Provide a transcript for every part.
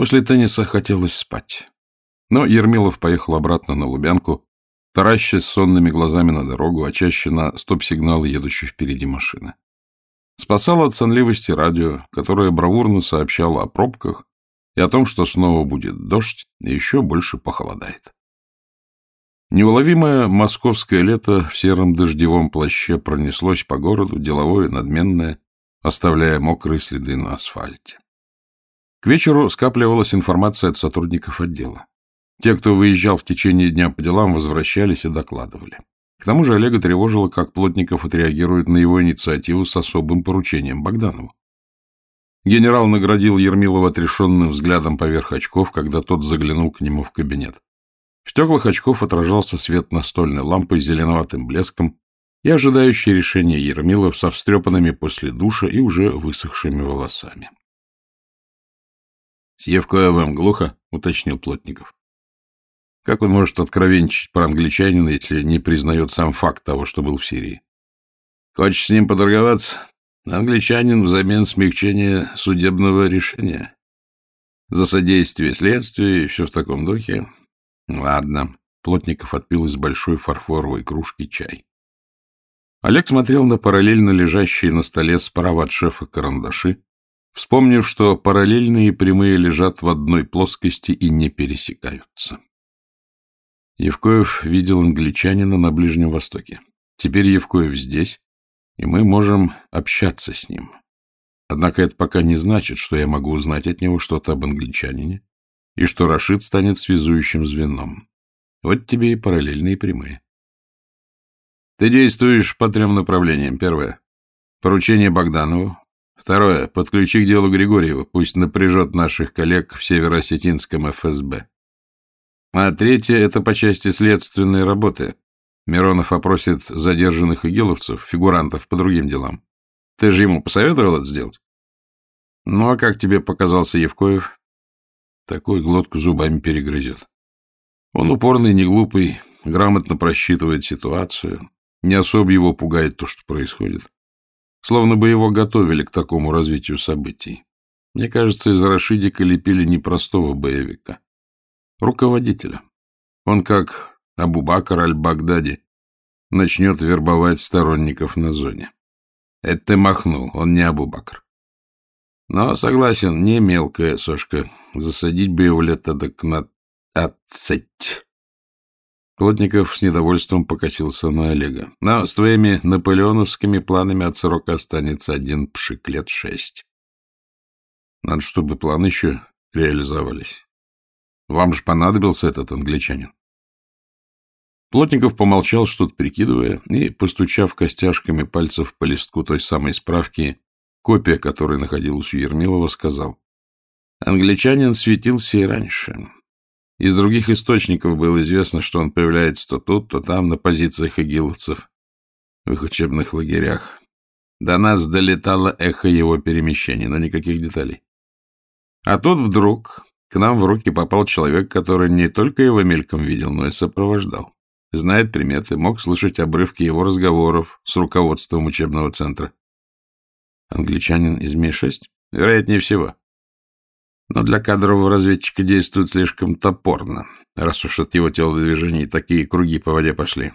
После тенниса хотелось спать. Но Ермилов поехал обратно на Лубянку, таращась сонными глазами на дорогу, а чаще на стоп-сигналы едущей впереди машины. Спасало от сонливости радио, которое бравурно сообщало о пробках и о том, что снова будет дождь и еще больше похолодает. Неуловимое московское лето в сером дождевом плаще пронеслось по городу, деловое, надменное, оставляя мокрые следы на асфальте. К вечеру скапливалась информация от сотрудников отдела. Те, кто выезжал в течение дня по делам, возвращались и докладывали. К тому же Олега тревожило, как Плотников отреагирует на его инициативу с особым поручением Богданову. Генерал наградил Ермилова отрешенным взглядом поверх очков, когда тот заглянул к нему в кабинет. В стеклах очков отражался свет настольной лампы с зеленоватым блеском и ожидающий решения Ермилов со встрепанными после душа и уже высохшими волосами. — С Евкоевым глухо? — уточнил Плотников. — Как он может откровенничать про англичанина, если не признает сам факт того, что был в Сирии? — Хочешь с ним поторговаться? Англичанин взамен смягчения судебного решения. За содействие следствию и все в таком духе. Ладно. Плотников отпил из большой фарфоровой кружки чай. Олег смотрел на параллельно лежащие на столе справа от шефа карандаши, вспомнив, что параллельные прямые лежат в одной плоскости и не пересекаются. Евкоев видел англичанина на Ближнем Востоке. Теперь Евкоев здесь, и мы можем общаться с ним. Однако это пока не значит, что я могу узнать от него что-то об англичанине, и что Рашид станет связующим звеном. Вот тебе и параллельные прямые. Ты действуешь по трем направлениям. Первое — поручение Богданову. Второе — подключи к делу Григорьева, пусть напряжет наших коллег в Северо-Осетинском ФСБ. А третье — это по части следственной работы. Миронов опросит задержанных игиловцев, фигурантов по другим делам. Ты же ему посоветовал это сделать? Ну, а как тебе показался Евкоев? Такой глотку зубами перегрызет. Он упорный, не глупый, грамотно просчитывает ситуацию. Не особо его пугает то, что происходит. Словно бы его готовили к такому развитию событий. Мне кажется, из Рашидика лепили непростого боевика. Руководителя. Он, как Абу-Бакр аль-Багдади, начнет вербовать сторонников на зоне. Это ты махнул, он не Абу-Бакр. Но, согласен, не мелкая сошка. Засадить бы его лет так на отцать. Плотников с недовольством покосился на Олега. Но с твоими наполеоновскими планами от срока останется один пшик лет шесть. Надо, чтобы планы еще реализовались. Вам же понадобился этот англичанин. Плотников помолчал, что-то прикидывая, и, постучав костяшками пальцев по листку той самой справки, Копия, которая находилась у Ермилова, сказал. Англичанин светился и раньше. Из других источников было известно, что он появляется то тут, то там, на позициях игиловцев, в их учебных лагерях. До нас долетало эхо его перемещений, но никаких деталей. А тут вдруг к нам в руки попал человек, который не только его мельком видел, но и сопровождал. Знает приметы, мог слышать обрывки его разговоров с руководством учебного центра. Англичанин из Ми-6? Вероятнее всего. Но для кадрового разведчика действует слишком топорно, раз уж от его телодвижений такие круги по воде пошли.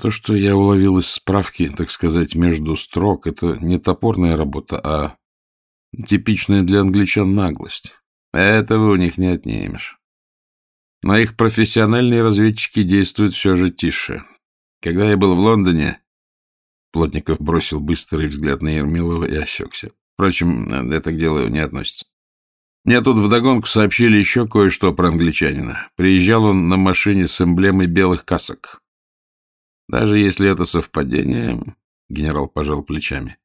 То, что я уловил из справки, так сказать, между строк, это не топорная работа, а типичная для англичан наглость. Этого у них не отнимешь. Но их профессиональные разведчики действуют все же тише. Когда я был в Лондоне, Плотников бросил быстрый взгляд на Ермилова и осекся. Впрочем, это к делу не относится. Мне тут вдогонку сообщили еще кое-что про англичанина. Приезжал он на машине с эмблемой белых касок. Даже если это совпадение, генерал пожал плечами.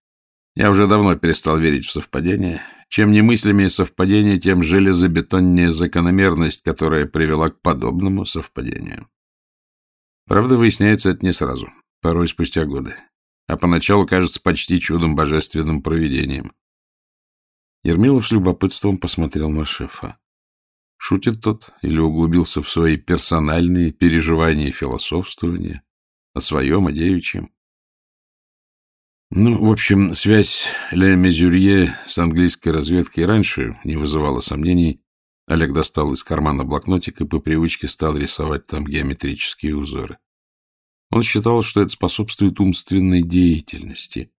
Я уже давно перестал верить в совпадение. Чем немыслимее совпадение, тем железобетоннее закономерность, которая привела к подобному совпадению. Правда, выясняется это не сразу, порой спустя годы а поначалу кажется почти чудом божественным провидением. Ермилов с любопытством посмотрел на шефа. Шутит тот или углубился в свои персональные переживания и философствования о своем, о девичьем? Ну, в общем, связь Ле Мезюрье с английской разведкой раньше не вызывала сомнений. Олег достал из кармана блокнотик и по привычке стал рисовать там геометрические узоры. Он считал, что это способствует умственной деятельности.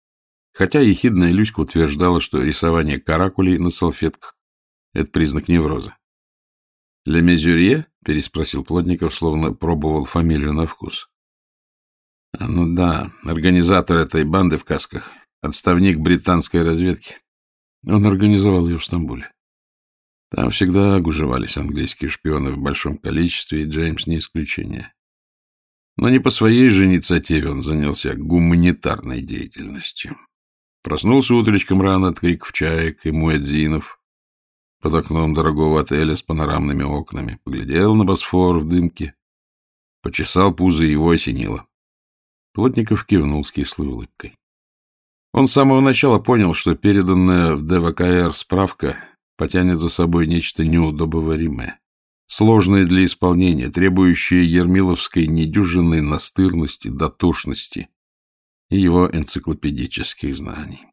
Хотя ехидная Люська утверждала, что рисование каракулей на салфетках — это признак невроза. «Ле Мезюрье?» — переспросил Плотников, словно пробовал фамилию на вкус. Ну да, организатор этой банды в касках, отставник британской разведки. Он организовал ее в Стамбуле. Там всегда гужевались английские шпионы в большом количестве, и Джеймс не исключение. Но не по своей же инициативе он занялся гуманитарной деятельностью. Проснулся утречком рано от криков чаек и муэдзинов под окном дорогого отеля с панорамными окнами, поглядел на Босфор в дымке, почесал пузо и его осенило. Плотников кивнул с кислой улыбкой. Он с самого начала понял, что переданная в ДВКР справка потянет за собой нечто неудобоваримое, сложное для исполнения, требующее ермиловской недюжинной настырности, дотошности и его энциклопедических знаний.